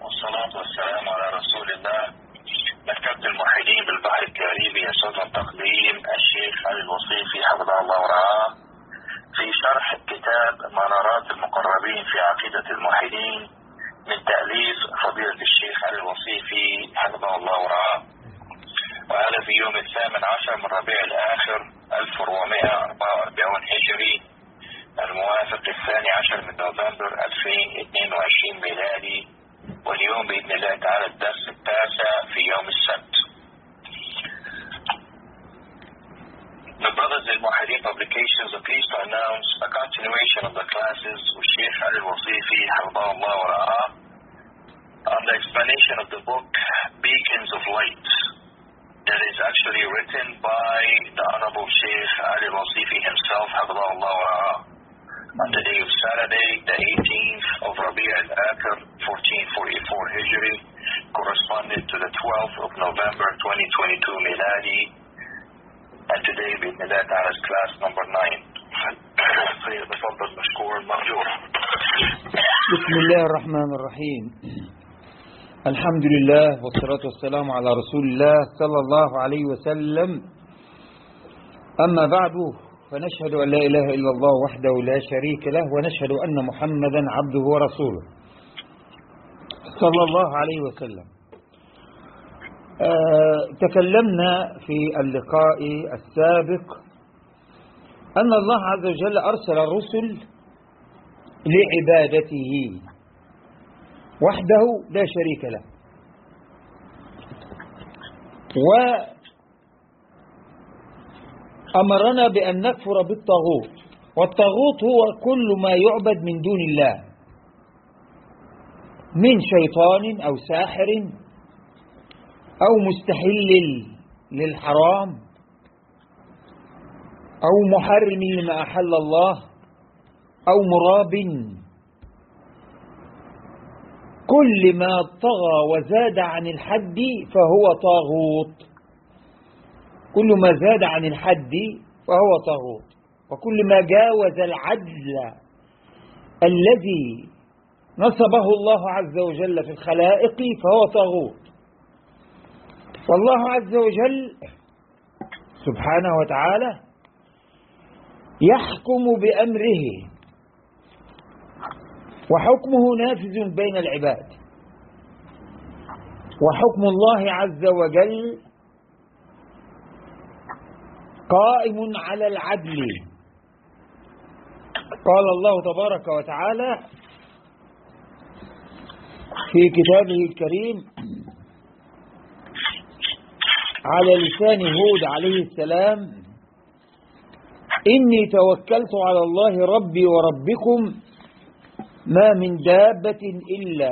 والصلاة والسلام على رسول الله. مكتبة الموحدين بالبحر الكاريبي يسعد تقديم الشيخ علي الوصيفي حفظه الله ورعاه. في شرح كتاب منارات المقربين في عقيدة الموحدين من تأليف فضيلة الشيخ علي الوصيفي حفظه الله ورعاه. وهذا في يوم الثامن عشر من ربيع الآخر 1444 هجري الموافق الثاني عشر من نوفمبر 2022 ميلادي. واليوم بإذن الله تعالى الدرس التاسع في يوم السبت The Brothers in Muhammad Publications are pleased to announce a continuation of the classes with Sheikh Ali Wasifi Hafdahullah wa Ra'ah on the explanation of the book Beacons of Light that is actually written by the Honorable Sheikh Ali Wasifi himself Hafdahullah wa Ra'ah On the day of Saturday, the 18th of Rabi' al-Akhir, 1444 Hijri, corresponding to the 12th of November 2022 Miladi. And today, بإذن تعالى, class number 9. فيتفضل مشكور مرجور. بسم الله الرحمن الرحيم الحمد لله والصلاة والسلام على رسول الله صلى الله عليه وسلم أما بعد فنشهد أن لا إله إلا الله وحده لا شريك له ونشهد أن محمدا عبده ورسوله. صلى الله عليه وسلم. آه تكلمنا في اللقاء السابق أن الله عز وجل أرسل الرسل لعبادته وحده لا شريك له. وأمرنا بأن نكفر بالطاغوت. والطاغوت هو كل ما يعبد من دون الله. من شيطان أو ساحر أو مستحل للحرام أو محرم لما أحل الله أو مراب. كل ما طغى وزاد عن الحد فهو طاغوت. كل ما زاد عن الحد فهو طاغوت وكل ما جاوز العدل الذي نصبه الله عز وجل في الخلائق فهو طاغوت والله عز وجل سبحانه وتعالى يحكم بأمره. وحكمه نافذ بين العباد. وحكم الله عز وجل قائم على العدل. قال الله تبارك وتعالى في كتابه الكريم على لسان هود عليه السلام إني توكلت على الله ربي وربكم ما من دابة إلا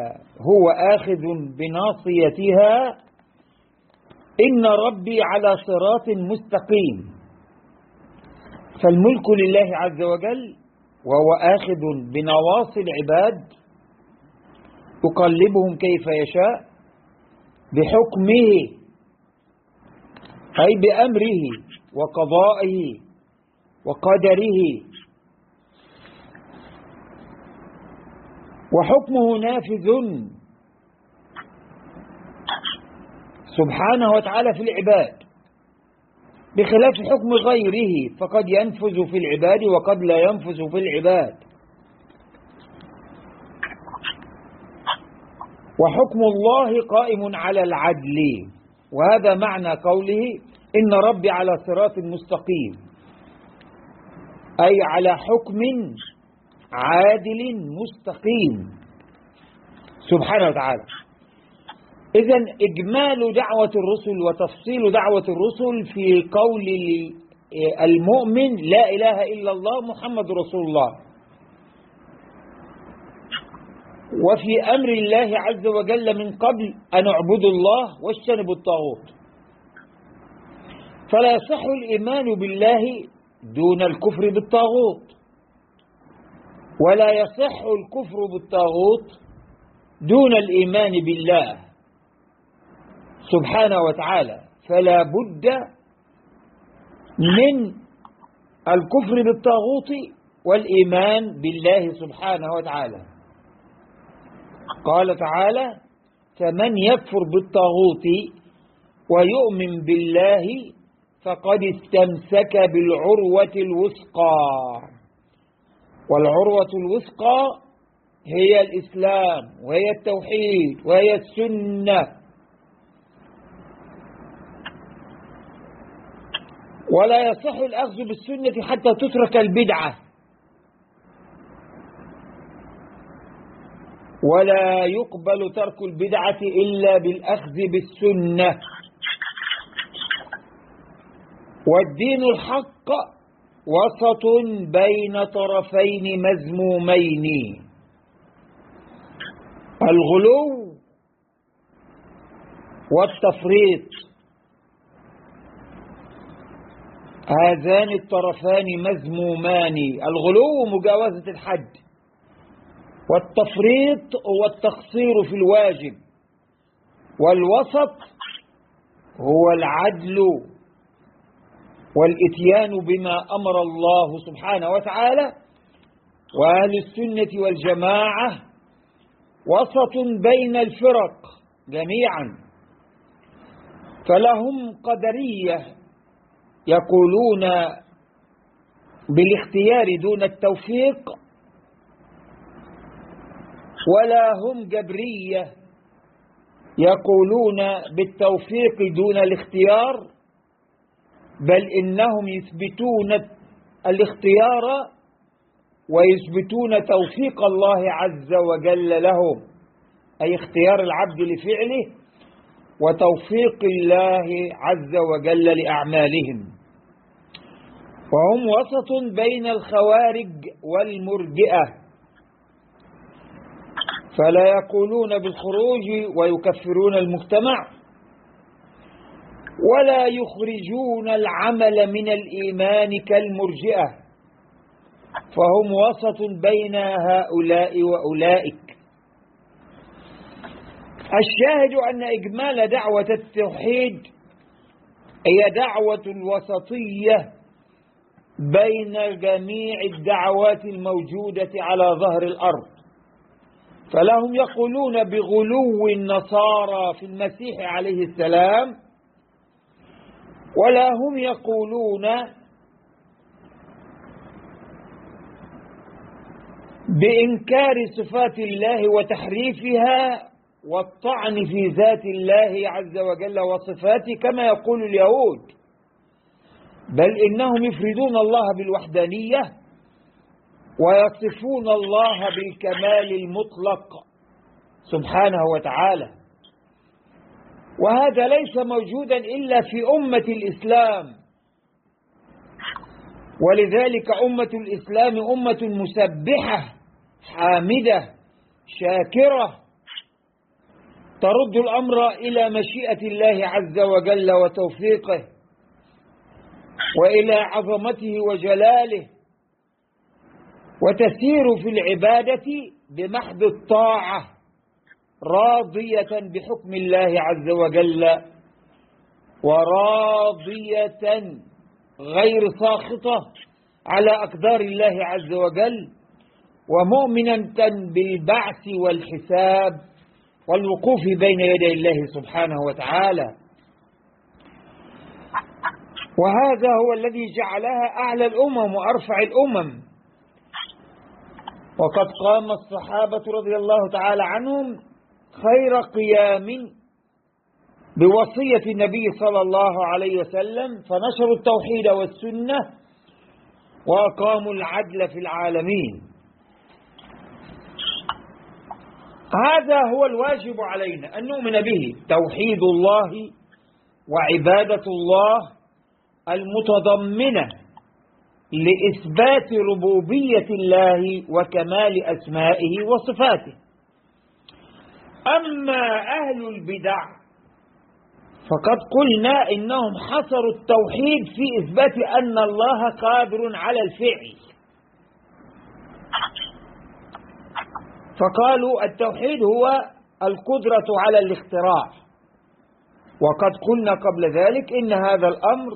هو آخذ بناصيتها إن ربي على صراط مستقيم. فالملك لله عز وجل وهو آخذ بنواصي العباد يقلبهم كيف يشاء بحكمه أي بأمره وقضائه وقدره. وحكمه نافذ سبحانه وتعالى في العباد. بخلاف حكم غيره فقد ينفذ في العباد وقد لا ينفذ في العباد. وحكم الله قائم على العدل. وهذا معنى قوله إن ربي على صراط مستقيم. أي على حكم عادل مستقيم. سبحانه وتعالى. إذا إجمال دعوة الرسل وتفصيل دعوة الرسل في قول المؤمن لا إله إلا الله محمد رسول الله. وفي أمر الله عز وجل من قبل أن اعبدوا الله واجتنبوا الطاغوت. فلا يصح الإيمان بالله دون الكفر بالطاغوت. ولا يصح الكفر بالطاغوت دون الإيمان بالله. سبحانه وتعالى فلا بد من الكفر بالطاغوت والإيمان بالله سبحانه وتعالى. قال تعالى فمن يكفر بالطاغوت ويؤمن بالله فقد استمسك بالعروة الوثقى. والعروة الوثقى هي الإسلام وهي التوحيد وهي السنة. ولا يصح الأخذ بالسنة حتى تترك البدعة. ولا يقبل ترك البدعة إلا بالأخذ بالسنة. والدين الحق وسط بين طرفين مذمومين. الغلو والتفريط. هذان الطرفان مذمومان. الغلو مجاوزة الحد. والتفريط هو التقصير في الواجب. والوسط هو العدل والإتيان بما أمر الله سبحانه وتعالى. وأهل السنة والجماعة وسط بين الفرق جميعا. فلهم قدرية يقولون بالاختيار دون التوفيق ولا هم جبرية. يقولون بالتوفيق دون الاختيار بل إنهم يثبتون الاختيار ويثبتون توفيق الله عز وجل لهم أي اختيار العبد لفعله وتوفيق الله عز وجل لأعمالهم. وهم وسط بين الخوارج والمرجئة. فلا يقولون بالخروج ويكفرون المجتمع. ولا يخرجون العمل من الإيمان كالمرجئة. فهم وسط بين هؤلاء وأولئك. الشاهد أن إجمال دعوة التوحيد هي دعوة الوسطية بين جميع الدعوات الموجودة على ظهر الأرض. فلهم يقولون بغلو النصارى في المسيح عليه السلام ولا هم يقولون بإنكار صفات الله وتحريفها والطعن في ذات الله عز وجل وصفاته كما يقول اليهود. بل إنهم يفردون الله بالوحدانية ويصفون الله بالكمال المطلق سبحانه وتعالى. وهذا ليس موجودا إلا في أمة الإسلام. ولذلك أمة الإسلام أمة مسبحة حامدة شاكرة. ترد الأمر إلى مشيئة الله عز وجل وتوفيقه وإلى عظمته وجلاله وتسير في العبادة بمحض الطاعة راضية بحكم الله عز وجل وراضية غير ساخطة على أقدار الله عز وجل ومؤمنة بالبعث والحساب والوقوف بين يدي الله سبحانه وتعالى. وهذا هو الذي جعلها أعلى الأمم وأرفع الأمم. وقد قام الصحابة رضي الله تعالى عنهم خير قيام بوصية النبي صلى الله عليه وسلم فنشروا التوحيد والسنة وأقاموا العدل في العالمين. هذا هو الواجب علينا أن نؤمن به. توحيد الله وعبادة الله المتضمنة لإثبات ربوبية الله وكمال أسمائه وصفاته. أما أهل البدع فقد قلنا إنهم حصروا التوحيد في إثبات أن الله قادر على الفعل. فقالوا التوحيد هو القدرة على الاختراع. وقد قلنا قبل ذلك إن هذا الأمر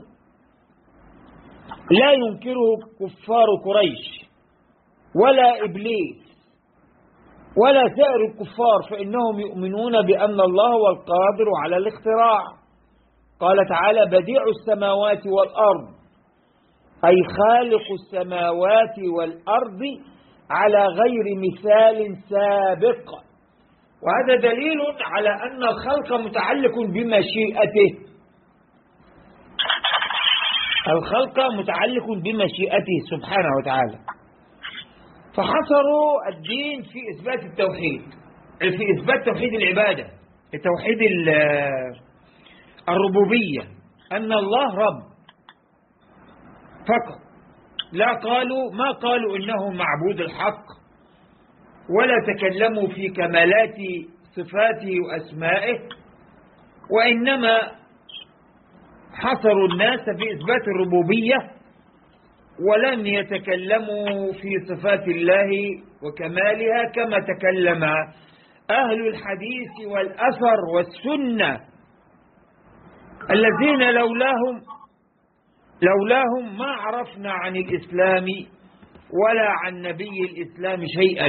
لا ينكره كفار قريش ولا إبليس ولا سائر الكفار فإنهم يؤمنون بأن الله هو القادر على الاختراع. قال تعالى بديع السماوات والأرض أي خالق السماوات والأرض على غير مثال سابق. وهذا دليل على أن الخلق متعلق بمشيئته. الخلق متعلق بمشيئته سبحانه وتعالى. فحصروا الدين في إثبات التوحيد. في إثبات توحيد العبادة. توحيد الربوبية. أن الله رب. فقط. لا قالوا ما قالوا إنه معبود الحق ولا تكلموا في كمالات صفاته وأسمائه وإنما حصروا الناس في إثبات الربوبية ولم يتكلموا في صفات الله وكمالها كما تكلم أهل الحديث والأثر والسنة الذين لولاهم لولاهم ما عرفنا عن الإسلام ولا عن نبي الإسلام شيئا.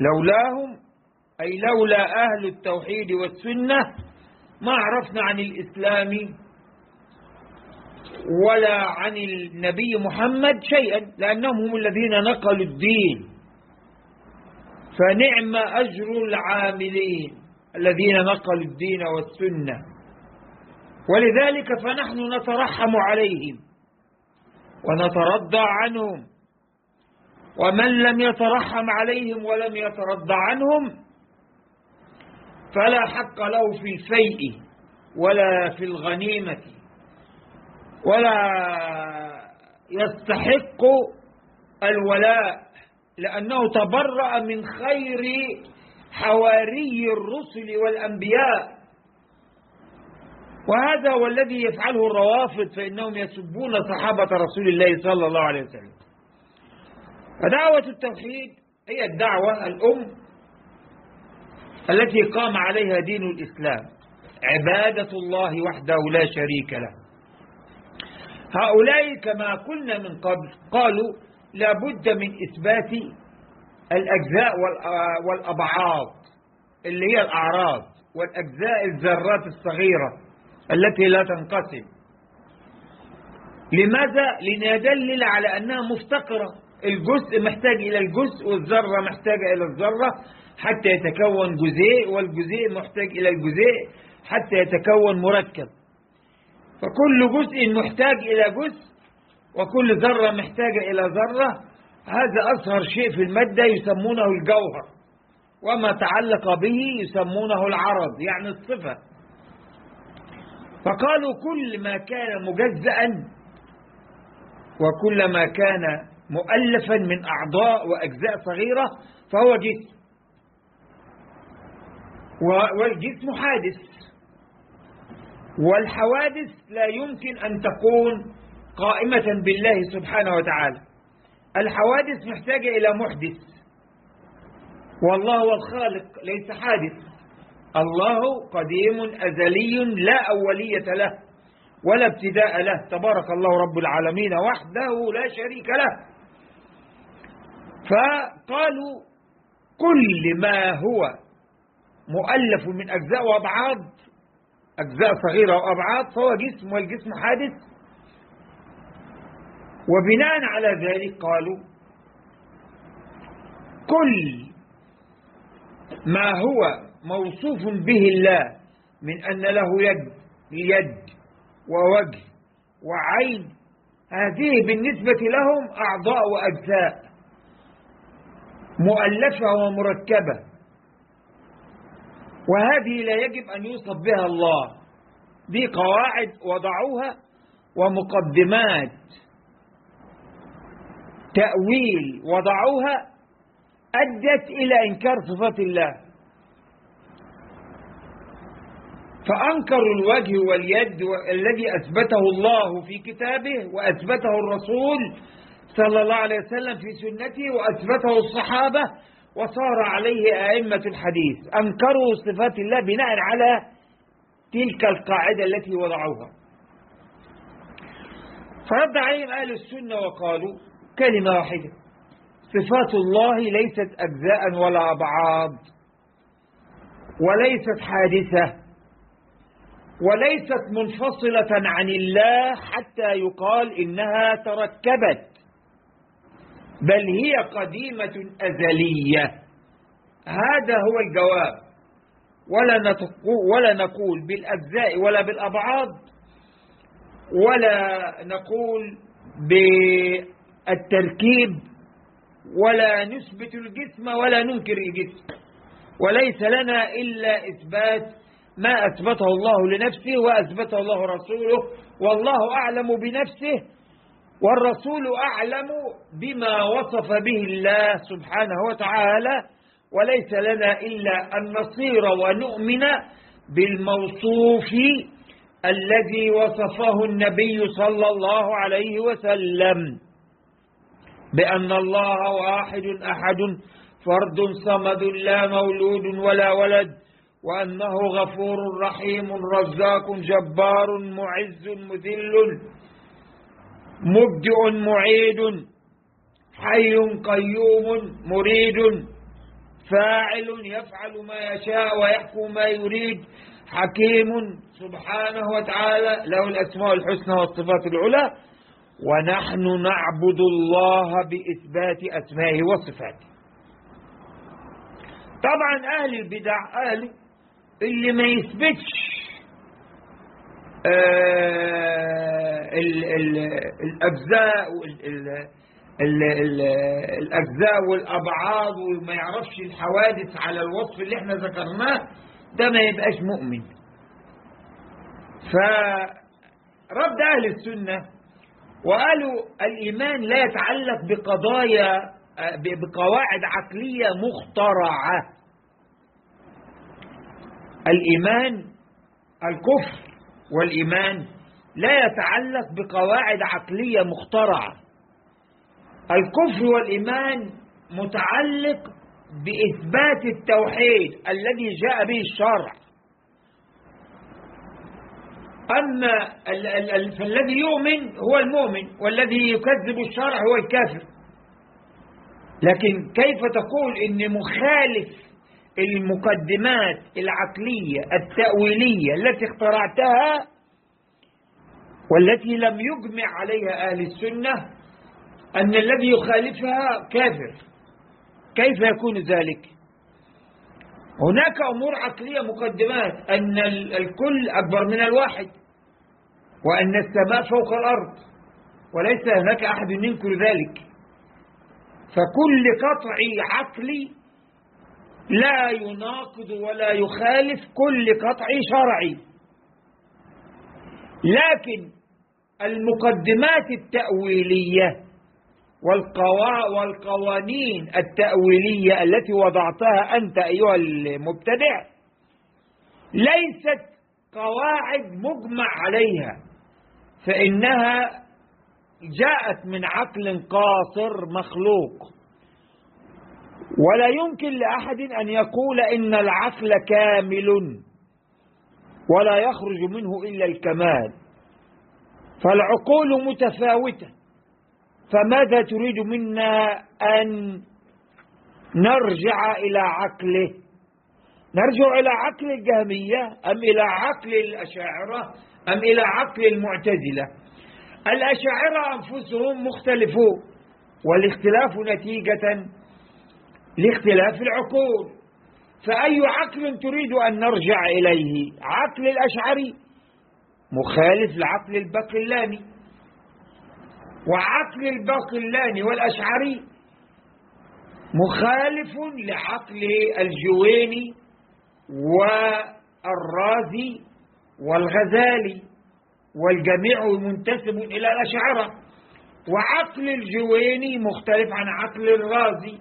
لولاهم أي لولا أهل التوحيد والسنة ما عرفنا عن الإسلام ولا عن النبي محمد شيئا لأنهم هم الذين نقلوا الدين. فنعم أجر العاملين الذين نقلوا الدين والسنة. ولذلك فنحن نترحم عليهم ونترضى عنهم. ومن لم يترحم عليهم ولم يترضى عنهم فلا حق له في الفيء ولا في الغنيمة ولا يستحق الولاء لأنه تبرأ من خير حواري الرسل والأنبياء. وهذا هو الذي يفعله الروافض فإنهم يسبون صحابة رسول الله صلى الله عليه وسلم. فدعوة التوحيد هي الدعوة الأم التي قام عليها دين الإسلام. عبادة الله وحده لا شريك له. هؤلاء كما قلنا من قبل قالوا لابد من إثبات الأجزاء والأبعاض اللي هي الأعراض والأجزاء الذرات الصغيرة. التي لا تنقسم. لماذا؟ لندلل على أنها مفتقرة. الجزء محتاج إلى الجزء والذرة محتاجة إلى الذرة حتى يتكون جزيء والجزيء محتاج إلى الجزيء حتى يتكون مركب. فكل جزء محتاج إلى جزء وكل ذرة محتاجة إلى ذرة. هذا أصغر شيء في المادة يسمونه الجوهر وما تعلق به يسمونه العرض يعني الصفة. فقالوا كل ما كان مجزأ وكل ما كان مؤلفا من أعضاء وأجزاء صغيرة فهو جسم. والجسم حادث. والحوادث لا يمكن أن تكون قائمة بالله سبحانه وتعالى. الحوادث محتاجة إلى محدث. والله هو الخالق ليس حادث. الله قديم أزلي لا أولية له ولا ابتداء له. تبارك الله رب العالمين وحده لا شريك له. فقالوا كل ما هو مؤلف من أجزاء وأبعاد أجزاء صغيرة وأبعاد فهو جسم والجسم حادث. وبناء على ذلك قالوا كل ما هو موصوف به الله من أن له يد يد ووجه وعين. هذه بالنسبة لهم أعضاء وأجزاء مؤلفة ومركبة. وهذه لا يجب أن يوصف بها الله دي قواعد وضعوها ومقدمات. تأويل وضعوها أدت إلى إنكار صفات الله. فأنكروا الوجه واليد الذي أثبته الله في كتابه وأثبته الرسول صلى الله عليه وسلم في سنته وأثبته الصحابة وصار عليه أئمة الحديث. أنكروا صفات الله بناء على تلك القاعدة التي وضعوها. فرد عليهم أهل السنة وقالوا كلمة واحدة صفات الله ليست أجزاء ولا أبعاد وليست حادثة. وليست منفصلة عن الله حتى يقال إنها تركبت بل هي قديمة أزلية. هذا هو الجواب. ولا, ولا نقول بالأجزاء ولا بالأبعاد ولا نقول بالتركيب ولا نثبت الجسم ولا ننكر الجسم. وليس لنا إلا إثبات ما أثبته الله لنفسه وأثبته الله رسوله والله أعلم بنفسه والرسول أعلم بما وصف به الله سبحانه وتعالى وليس لنا إلا أن نصير ونؤمن بالموصوف الذي وصفه النبي صلى الله عليه وسلم بأن الله واحد أحد فرد صمد لا مولود ولا ولد وأنه غفور رحيم رزاق جبار معز مذل مبدئ معيد حي قيوم مريد فاعل يفعل ما يشاء ويحكم ما يريد حكيم سبحانه وتعالى له الأسماء الحسنى والصفات العلى ونحن نعبد الله بإثبات أسمائه وصفاته. طبعا أهل البدع قالوا اللي ما يثبتش آه الأجزاء الأجزاء والأبعاد وما يعرفش الحوادث على الوصف اللي إحنا ذكرناه ده ما يبقاش مؤمن. فرد أهل السنة وقالوا الإيمان لا يتعلق بقضايا بقواعد عقلية مخترعة. الإيمان الكفر والإيمان لا يتعلق بقواعد عقلية مخترعة. الكفر والإيمان متعلق بإثبات التوحيد الذي جاء به الشرع. أما فالذي يؤمن هو المؤمن والذي يكذب الشرع هو الكافر. لكن كيف تقول إن مخالف المقدمات العقلية التأويلية التي اخترعتها والتي لم يجمع عليها أهل السنة أن الذي يخالفها كافر. كيف يكون ذلك؟ هناك أمور عقلية مقدمات أن الكل أكبر من الواحد وأن السماء فوق الأرض وليس هناك أحد ينكر ذلك. فكل قطع عقلي لا يناقض ولا يخالف كل قطع شرعي. لكن المقدمات التأويلية والقوا والقوانين التأويلية التي وضعتها أنت أيها المبتدع ليست قواعد مجمع عليها فإنها جاءت من عقل قاصر مخلوق. ولا يمكن لأحد أن يقول إن العقل كامل ولا يخرج منه إلا الكمال. فالعقول متفاوتة فماذا تريد منا أن نرجع إلى عقله؟ نرجع إلى عقل الجهمية أم إلى عقل الأشاعرة أم إلى عقل المعتزلة؟ الأشاعرة أنفسهم مختلفون والاختلاف نتيجة لاختلاف العقول. فأي عقل تريد أن نرجع إليه؟ عقل الأشعري. مخالف لعقل الباقلاني. وعقل الباقلاني والأشعري مخالف لعقل الجويني والرازي والغزالي والجميع منتسب إلى الأشعرة. وعقل الجويني مختلف عن عقل الرازي.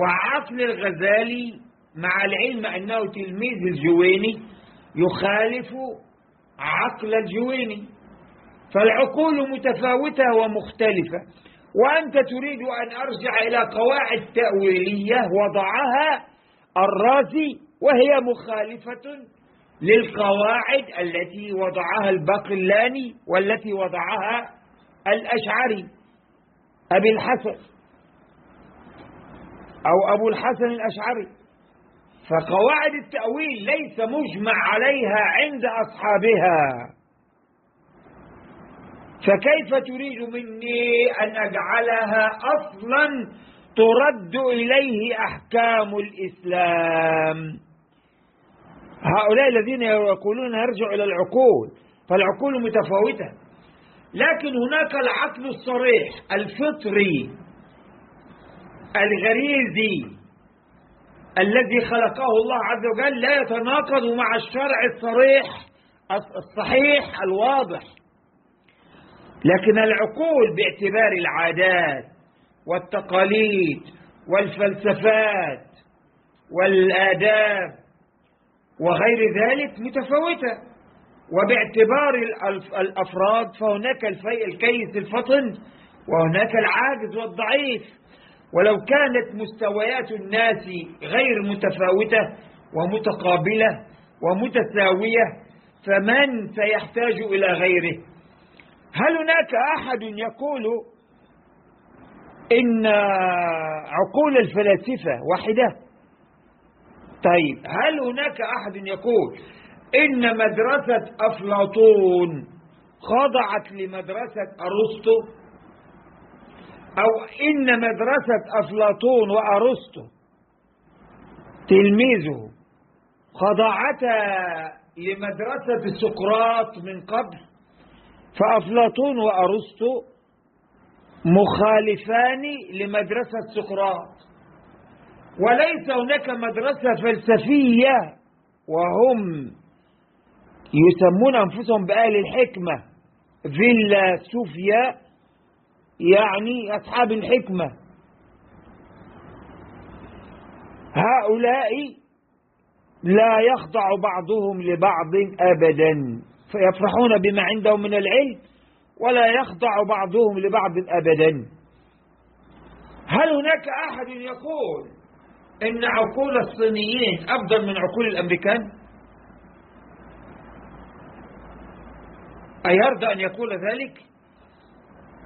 وعقل الغزالي مع العلم أنه تلميذ الجويني يخالف عقل الجويني. فالعقول متفاوتة ومختلفة وأنت تريد أن أرجع إلى قواعد تأويلية وضعها الرازي وهي مخالفة للقواعد التي وضعها الباقلاني والتي وضعها الأشعري. أبي الحسن. أو أبو الحسن الأشعري. فقواعد التأويل ليس مجمع عليها عند أصحابها. فكيف تريد مني أن أجعلها أصلا ترد إليه أحكام الإسلام؟ هؤلاء الذين يقولون يرجع إلى العقول فالعقول متفاوتة. لكن هناك العقل الصريح الفطري. الغريزي الذي خلقه الله عز وجل لا يتناقض مع الشرع الصريح الصحيح الواضح. لكن العقول باعتبار العادات والتقاليد والفلسفات والآداب وغير ذلك متفاوتة. وباعتبار الأفراد فهناك الكيس الفطن وهناك العاجز والضعيف. ولو كانت مستويات الناس غير متفاوتة ومتقابلة ومتساوية فمن سيحتاج إلى غيره؟ هل هناك أحد يقول إن عقول الفلاسفة واحدة؟ طيب هل هناك أحد يقول إن مدرسة أفلاطون خضعت لمدرسة أرسطو؟ أو إن مدرسة أفلاطون وأرسطو تلميذه خضعتا لمدرسة سقراط من قبل فأفلاطون وأرسطو مخالفان لمدرسة سقراط. وليس هناك مدرسة فلسفية وهم يسمون أنفسهم بأهل الحكمة فيلا سوفيا يعني أصحاب الحكمة. هؤلاء لا يخضع بعضهم لبعض أبدا. فيفرحون بما عندهم من العلم ولا يخضع بعضهم لبعض أبدا. هل هناك أحد يقول إن عقول الصينيين أفضل من عقول الأمريكان؟ أيرضى أن يقول ذلك؟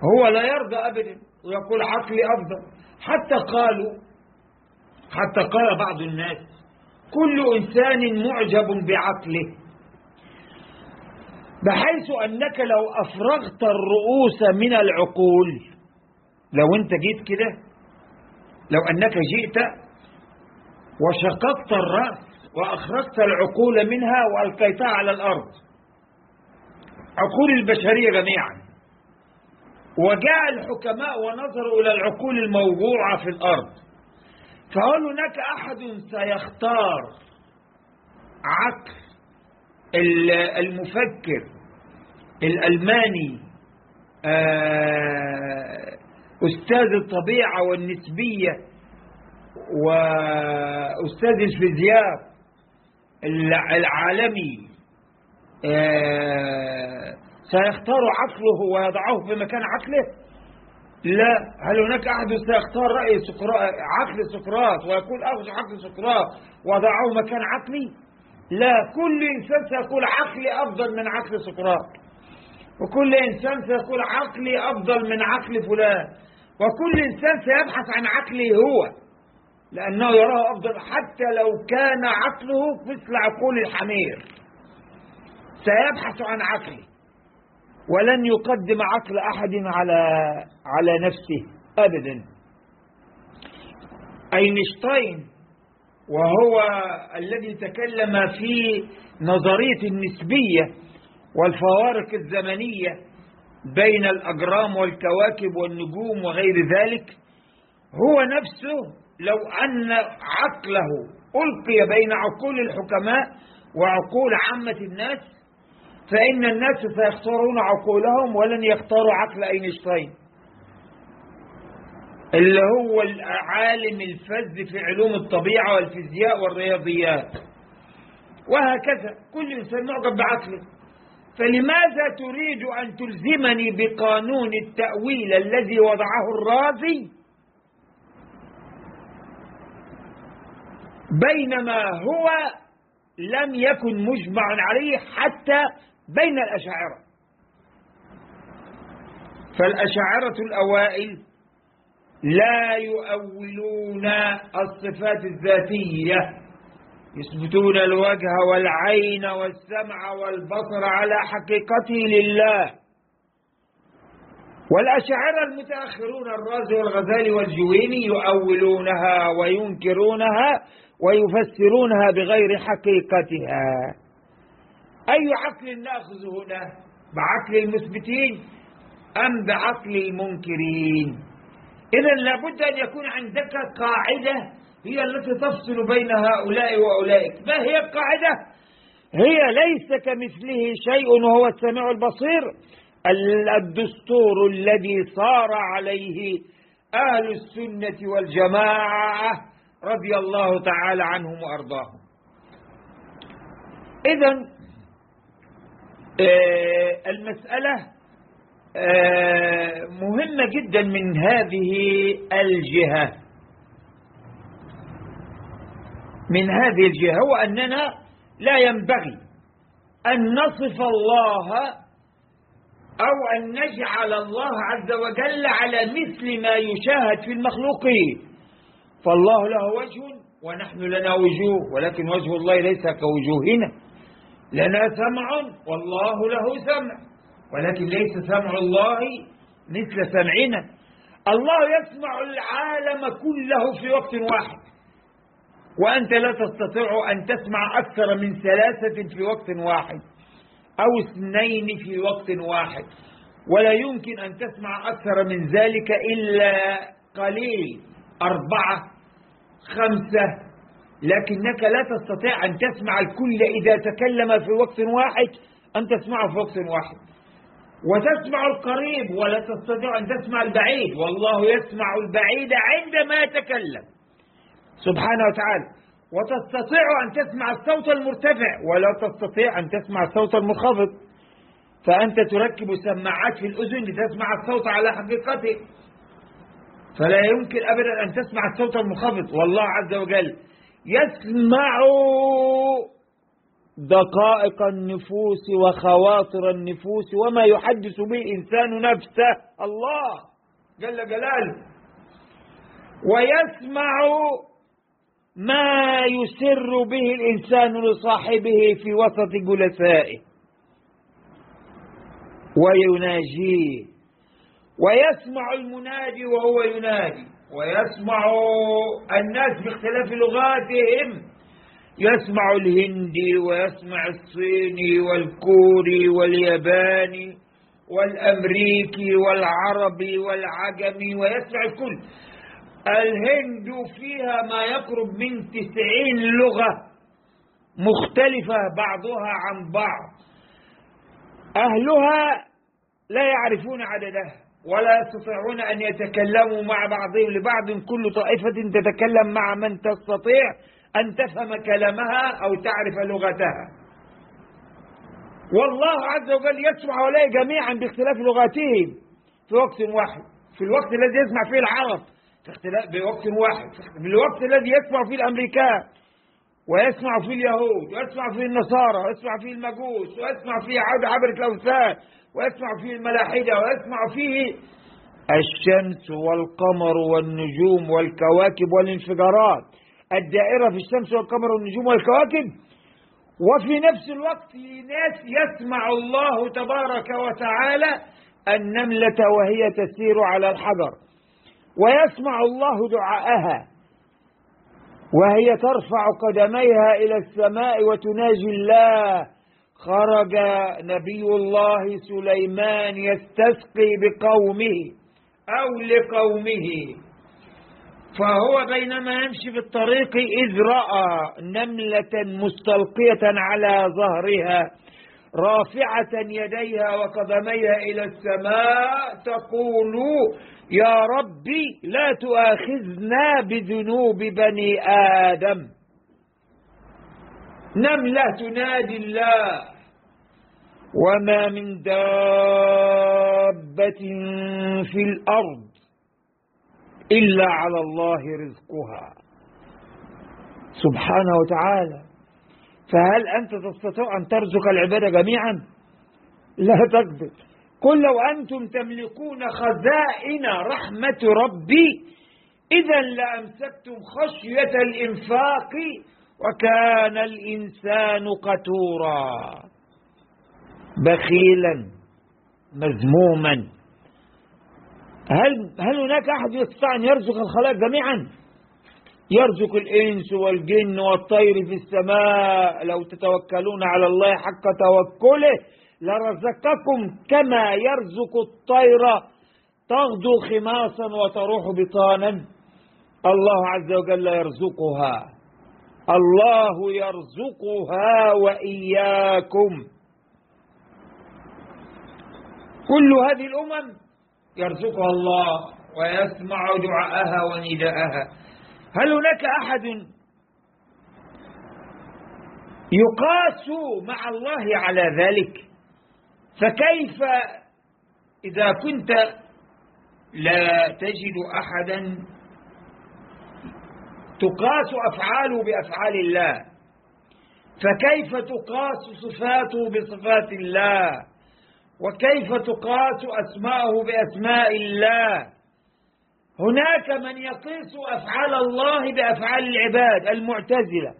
هو لا يرضى أبدا ويقول عقلي أفضل. حتى قالوا حتى قال بعض الناس كل إنسان معجب بعقله. بحيث أنك لو أفرغت الرؤوس من العقول لو أنت جيت كده لو أنك جئت وشققت الرأس وأخرجت العقول منها وألقيتها على الأرض. عقول البشرية جميعا. وجاء الحكماء ونظروا إلى العقول الموضوعة في الأرض. فهل هناك أحد سيختار عقل المفكر الألماني أستاذ الطبيعة والنسبية وأستاذ الفيزياء العالمي سيختار عقله ويضعه في مكان عقله؟ لا. هل هناك أحد سيختار رأي سقراط عقل سقراط ويقول أخذ عقل سقراط وضعه مكان عقلي؟ لا. كل إنسان سيقول عقلي أفضل من عقل سقراط. وكل إنسان سيقول عقلي أفضل من عقل فلان. وكل إنسان سيبحث عن عقله هو لأنه يراه أفضل حتى لو كان عقله مثل عقول الحمير. سيبحث عن عقله. ولن يقدم عقل أحد على على نفسه أبدا. أينشتاين وهو الذي تكلم في نظرية النسبية والفوارق الزمنية بين الأجرام والكواكب والنجوم وغير ذلك هو نفسه لو أن عقله ألقي بين عقول الحكماء وعقول عامة الناس فإن الناس سيختارون عقولهم ولن يختاروا عقل أينشتاين اللي هو العالم الفذ في علوم الطبيعة والفيزياء والرياضيات. وهكذا. كل إنسان معجب بعقله. فلماذا تريد أن تلزمني بقانون التأويل الذي وضعه الرازي بينما هو لم يكن مجمع عليه حتى بين الأشاعرة. فالأشاعرة الأوائل لا يؤولون الصفات الذاتية يثبتون الوجه والعين والسمع والبصر على حقيقته لله. والأشاعرة المتأخرون الرازي والغزالي والجويني يؤولونها وينكرونها ويفسرونها بغير حقيقتها. أي عقل نأخذ هنا بعقل المثبتين أم بعقل المنكرين؟ إذا لابد أن يكون عندك قاعدة هي التي تفصل بين هؤلاء وأولئك. ما هي القاعدة؟ هي ليس كمثله شيء وهو السميع البصير. الدستور الذي صار عليه أهل السنة والجماعة رضي الله تعالى عنهم وأرضاهم. إذا المسألة مهمة جدا من هذه الجهة. من هذه الجهة هو أننا لا ينبغي أن نصف الله أو أن نجعل الله عز وجل على مثل ما يشاهد في المخلوقين فالله له وجه ونحن لنا وجوه ولكن وجه الله ليس كوجوهنا. لنا سمع والله له سمع ولكن ليس سمع الله مثل سمعنا. الله يسمع العالم كله في وقت واحد. وأنت لا تستطيع أن تسمع أكثر من ثلاثة في وقت واحد أو اثنين في وقت واحد. ولا يمكن أن تسمع أكثر من ذلك إلا قليل أربعة خمسة لكنك لا تستطيع أن تسمع الكل إذا تكلم في وقت واحد أن تسمعه في وقت واحد. وتسمع القريب ولا تستطيع أن تسمع البعيد. والله يسمع البعيد عندما يتكلم. سبحانه وتعالى. وتستطيع أن تسمع الصوت المرتفع ولا تستطيع أن تسمع الصوت المنخفض. فأنت تركب سماعات في الأذن لتسمع الصوت على حقيقته. فلا يمكن أبدا أن تسمع الصوت المنخفض. والله عز وجل يسمع دقائق النفوس وخواطر النفوس وما يحدث به الإنسان نفسه. الله جل جلاله. ويسمع ما يسر به الإنسان لصاحبه في وسط جلسائه. ويناجيه. ويسمع المنادي وهو ينادي. ويسمع الناس باختلاف لغاتهم. يسمع الهندي ويسمع الصيني والكوري والياباني والأمريكي والعربي والعجمي ويسمع الكل. الهند فيها ما يقرب من تسعين لغة مختلفة بعضها عن بعض. أهلها لا يعرفون عددها. ولا يستطيعون أن يتكلموا مع بعضهم لبعض. كل طائفة تتكلم مع من تستطيع أن تفهم كلامها أو تعرف لغتها. والله عز وجل يسمع هؤلاء جميعا باختلاف لغاتهم في وقت واحد. في الوقت الذي يسمع فيه العرب في اختلاف بوقت واحد. في الوقت الذي يسمع فيه الأمريكان. ويسمع فيه اليهود ويسمع فيه النصارى ويسمع فيه المجوس ويسمع فيه عبرة الأوثان ويسمع فيه الملاحدة ويسمع فيه الشمس والقمر والنجوم والكواكب والانفجارات. الدائرة في الشمس والقمر والنجوم والكواكب. وفي نفس الوقت ناس يسمع الله تبارك وتعالى النملة وهي تسير على الحجر. ويسمع الله دعاءها. وهي ترفع قدميها إلى السماء وتناجي الله. خرج نبي الله سليمان يستسقي بقومه أو لقومه. فهو بينما يمشي في الطريق إذ رأى نملة مستلقية على ظهرها. رافعة يديها وقدميها إلى السماء تقول يا ربي لا تؤاخذنا بذنوب بني آدم. نملة تنادي الله. وما من دابة في الأرض إلا على الله رزقها. سبحانه وتعالى. فهل أنت تستطيع أن ترزق العباد جميعا؟ لا تقدر. قل لو أنتم تملكون خزائن رحمة ربي إذا لأمسكتم خشية الإنفاق وكان الإنسان قتورا. بخيلا مذموما. هل هل هناك أحد يستطيع أن يرزق الخلائق جميعا؟ يرزق الإنس والجن والطير في السماء. لو تتوكلون على الله حق توكله لرزقكم كما يرزق الطير. تغدو خماصا وتروح بطانا. الله عز وجل يرزقها. الله يرزقها وإياكم. كل هذه الأمم يرزقها الله ويسمع دعاءها ونداءها. هل هناك أحد يقاس مع الله على ذلك؟ فكيف إذا كنت لا تجد أحدا تقاس أفعاله بأفعال الله؟ فكيف تقاس صفاته بصفات الله؟ وكيف تقاس أسماءه بأسماء الله؟ هناك من يقيس أفعال الله بأفعال العباد المعتزلة.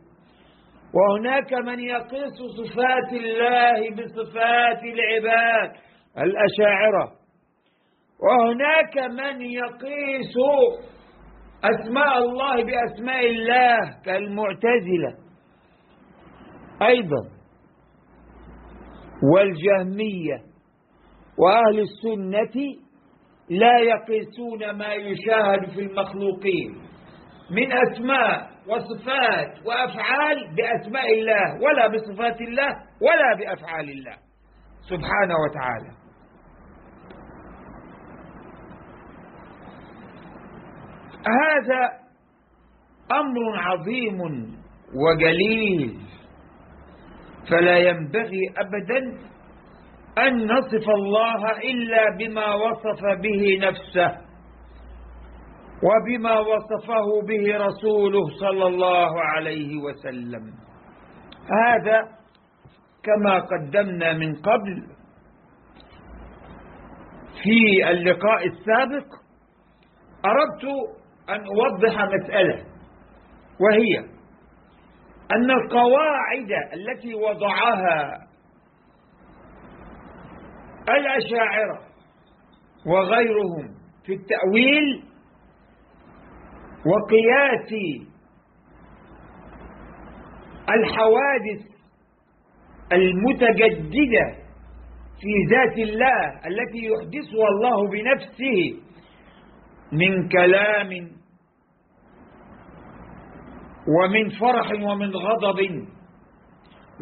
وهناك من يقيس صفات الله بصفات العباد الأشاعرة. وهناك من يقيس أسماء الله بأسماء الله كالمعتزلة. أيضا. والجهمية. وأهل السنة لا يقيسون ما يشاهد في المخلوقين من أسماء وصفات وأفعال بأسماء الله ولا بصفات الله ولا بأفعال الله سبحانه وتعالى. هذا أمر عظيم وجليل فلا ينبغي أبدا أن نصف الله إلا بما وصف به نفسه وبما وصفه به رسوله صلى الله عليه وسلم. هذا كما قدمنا من قبل في اللقاء السابق. أردت أن أوضح مسألة وهي أن القواعد التي وضعها الأشاعرة وغيرهم في التأويل وقياس الحوادث المتجددة في ذات الله التي يحدثها الله بنفسه من كلام ومن فرح ومن غضب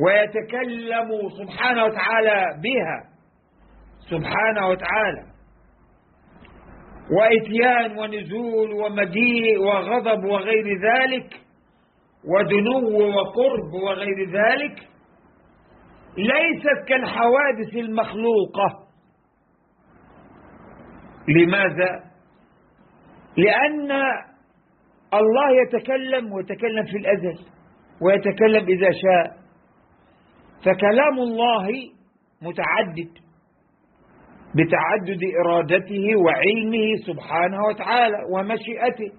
ويتكلم سبحانه وتعالى بها. سبحانه وتعالى. وإتيان ونزول ومجيء وغضب وغير ذلك ودنو وقرب وغير ذلك ليست كالحوادث المخلوقة. لماذا؟ لأن الله يتكلم ويتكلم في الأزل ويتكلم إذا شاء. فكلام الله متعدد. بتعدد إرادته وعلمه سبحانه وتعالى ومشيئته.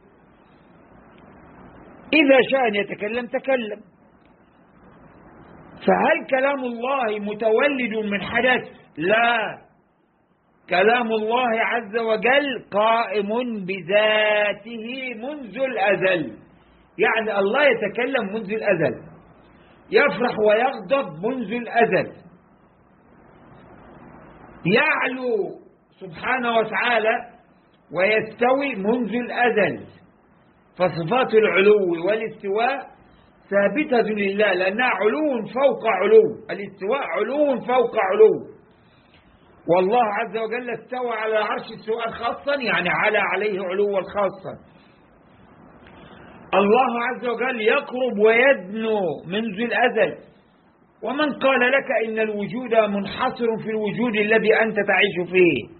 إذا شاء أن يتكلم تكلم. فهل كلام الله متولد من حدث؟ لا. كلام الله عز وجل قائم بذاته منذ الأزل. يعني الله يتكلم منذ الأزل. يفرح ويغضب منذ الأزل. يعلو سبحانه وتعالى ويستوي منذ الأزل. فصفات العلو والاستواء ثابتة لله لأنها علو فوق علو. الاستواء علو فوق علو. والله عز وجل استوى على عرش استواء خاصا يعني على عليه علوا خاصا. الله عز وجل يقرب ويدنو منذ الأزل. ومن قال لك إن الوجود منحصر في الوجود الذي أنت تعيش فيه.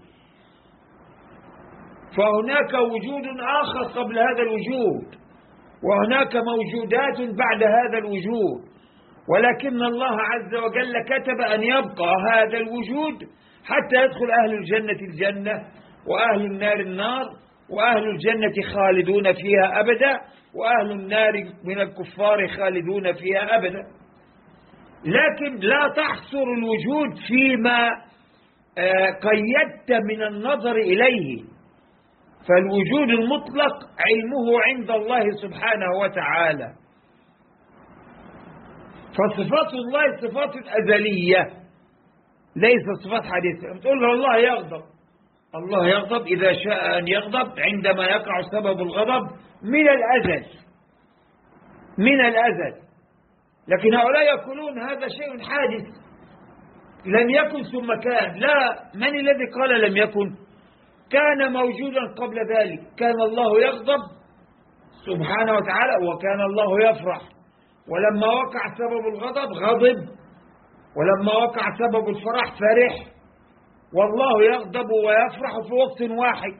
فهناك وجود آخر قبل هذا الوجود وهناك موجودات بعد هذا الوجود. ولكن الله عز وجل كتب أن يبقى هذا الوجود حتى يدخل أهل الجنة الجنة وأهل النار النار وأهل الجنة خالدون فيها أبدا وأهل النار من الكفار خالدون فيها أبدا. لكن لا تحصر الوجود فيما قيدت من النظر إليه. فالوجود المطلق علمه عند الله سبحانه وتعالى. فصفات الله صفات أزلية ليست صفات حديثة. تقول له الله يغضب. الله يغضب إذا شاء أن يغضب عندما يقع سبب الغضب من الأزل. من الأزل. لكن هؤلاء يقولون هذا شيء حادث. لم يكن ثم كان. لا من الذي قال لم يكن؟ كان موجودا قبل ذلك. كان الله يغضب سبحانه وتعالى وكان الله يفرح. ولما وقع سبب الغضب غضب. ولما وقع سبب الفرح فرح. والله يغضب ويفرح في وقت واحد.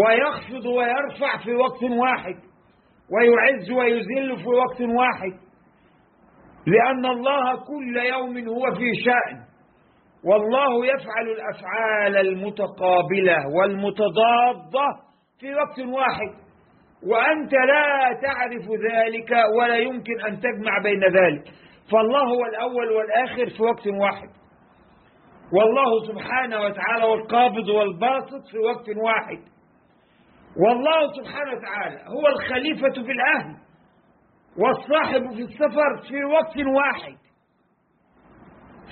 ويخفض ويرفع في وقت واحد. ويعز ويذل في وقت واحد. لأن الله كل يوم هو في شأن. والله يفعل الأفعال المتقابلة والمتضادة في وقت واحد. وأنت لا تعرف ذلك ولا يمكن أن تجمع بين ذلك. فالله هو الأول والآخر في وقت واحد. والله سبحانه وتعالى والقابض والباسط في وقت واحد. والله سبحانه وتعالى هو الخليفة في الأهل والصاحب في السفر في وقت واحد.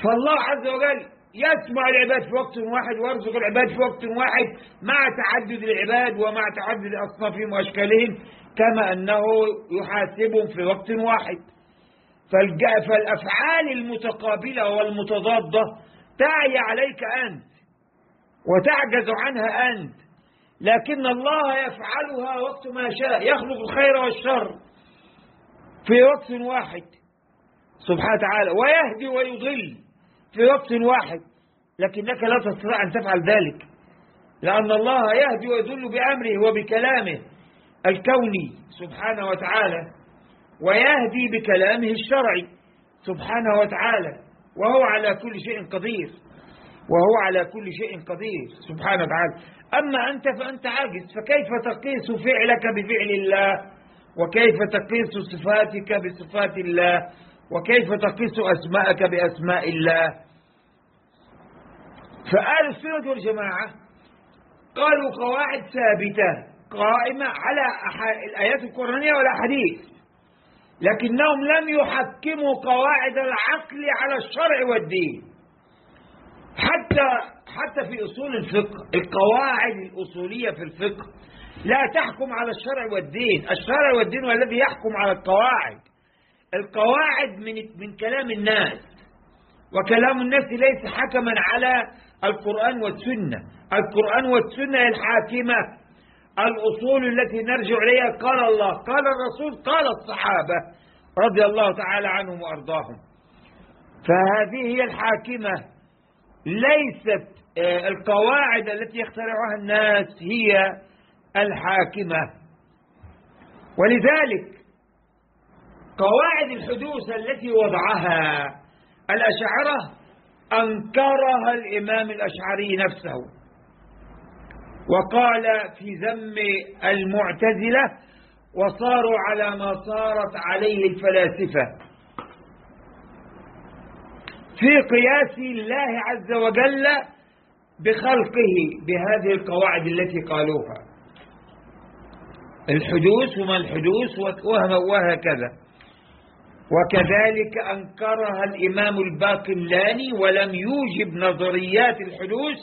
فالله عز وجل يسمع العباد في وقت واحد ويرزق العباد في وقت واحد مع تعدد العباد ومع تعدد أصنافهم وأشكالهم كما أنه يحاسبهم في وقت واحد. فالأفعال المتقابلة والمتضادة تعي عليك أنت وتعجز عنها أنت. لكن الله يفعلها وقت ما شاء يخلق الخير والشر في وقت واحد سبحانه وتعالى ويهدي ويضل في وقت واحد لكنك لا تستطيع أن تفعل ذلك لأن الله يهدي ويضل بأمره وبكلامه الكوني سبحانه وتعالى ويهدي بكلامه الشرعي سبحانه وتعالى وهو على كل شيء قدير. وهو على كل شيء قدير سبحانه وتعالى. أما أنت فأنت عاجز فكيف تقيس فعلك بفعل الله؟ وكيف تقيس صفاتك بصفات الله؟ وكيف تقيس أسماءك بأسماء الله؟ فآل السنة والجماعة قالوا قواعد ثابتة قائمة على الآيات القرآنية والأحاديث. لكنهم لم يحكموا قواعد العقل على الشرع والدين. حتى حتى في أصول الفقه القواعد الأصولية في الفقه لا تحكم على الشرع والدين. الشرع والدين هو الذي يحكم على القواعد. القواعد من من كلام الناس وكلام الناس ليس حكما على القرآن والسنة. القرآن والسنة الحاكمة الأصول التي نرجع إليها. قال الله قال الرسول قال الصحابة رضي الله تعالى عنهم وأرضاهم. فهذه هي الحاكمة. ليست القواعد التي يخترعها الناس هي الحاكمة. ولذلك قواعد الحدوث التي وضعها الأشعرة أنكرها الإمام الأشعري نفسه. وقال في ذم المعتزلة وصاروا على ما صارت عليه الفلاسفة. في قياس الله عز وجل بخلقه بهذه القواعد التي قالوها. الحدوث وما الحدوث وهكذا. وكذلك أنكرها الإمام الباقلاني ولم يوجب نظريات الحدوث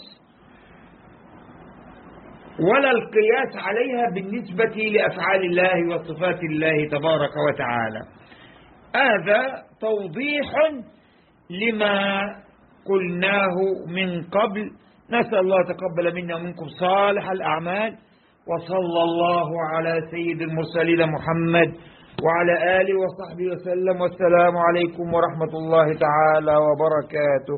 ولا القياس عليها بالنسبة لأفعال الله وصفات الله تبارك وتعالى. هذا توضيح لما قلناه من قبل نسأل الله تقبل منا ومنكم صالح الأعمال وصلى الله على سيد المرسلين محمد وعلى آله وصحبه وسلم والسلام عليكم ورحمة الله تعالى وبركاته.